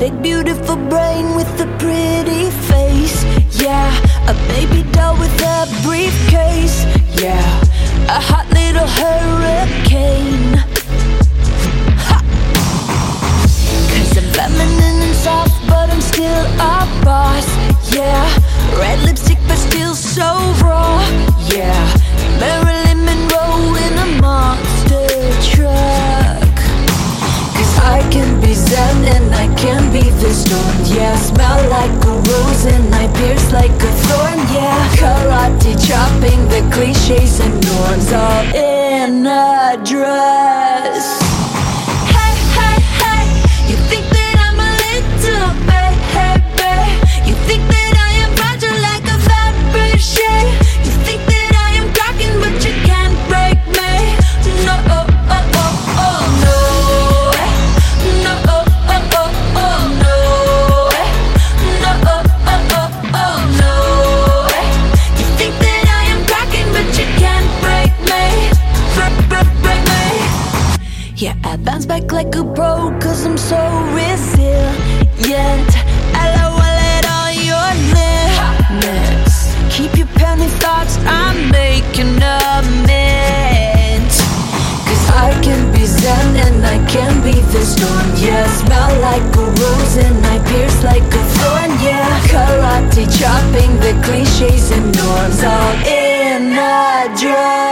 big beautiful brain with a pretty face. Yeah, a baby doll with a briefcase. Yeah, a hot little hurricane. Ha! Cause I'm feminine and soft, but I'm still a boss. Yeah, red lipstick, but still so raw. Yeah, zen and I can be the storm. Yeah, smell like a rose and I pierce like a thorn. Yeah, karate chopping the cliches and norms all in a dress. Yeah, I bounce back like a pro, cause I'm so resilient. LOL at all your limits. Keep your penny thoughts, I'm making a mint. Cause I can be zen and I can be the storm. Yeah, smell like a rose and I pierce like a thorn. Yeah, karate chopping the cliches and norms all in a dress.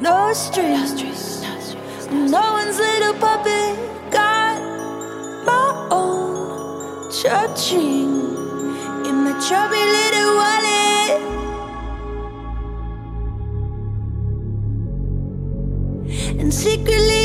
no strings. No, strings, no, strings, no, one's little puppet. Got my own touching in my chubby little wallet. And secretly.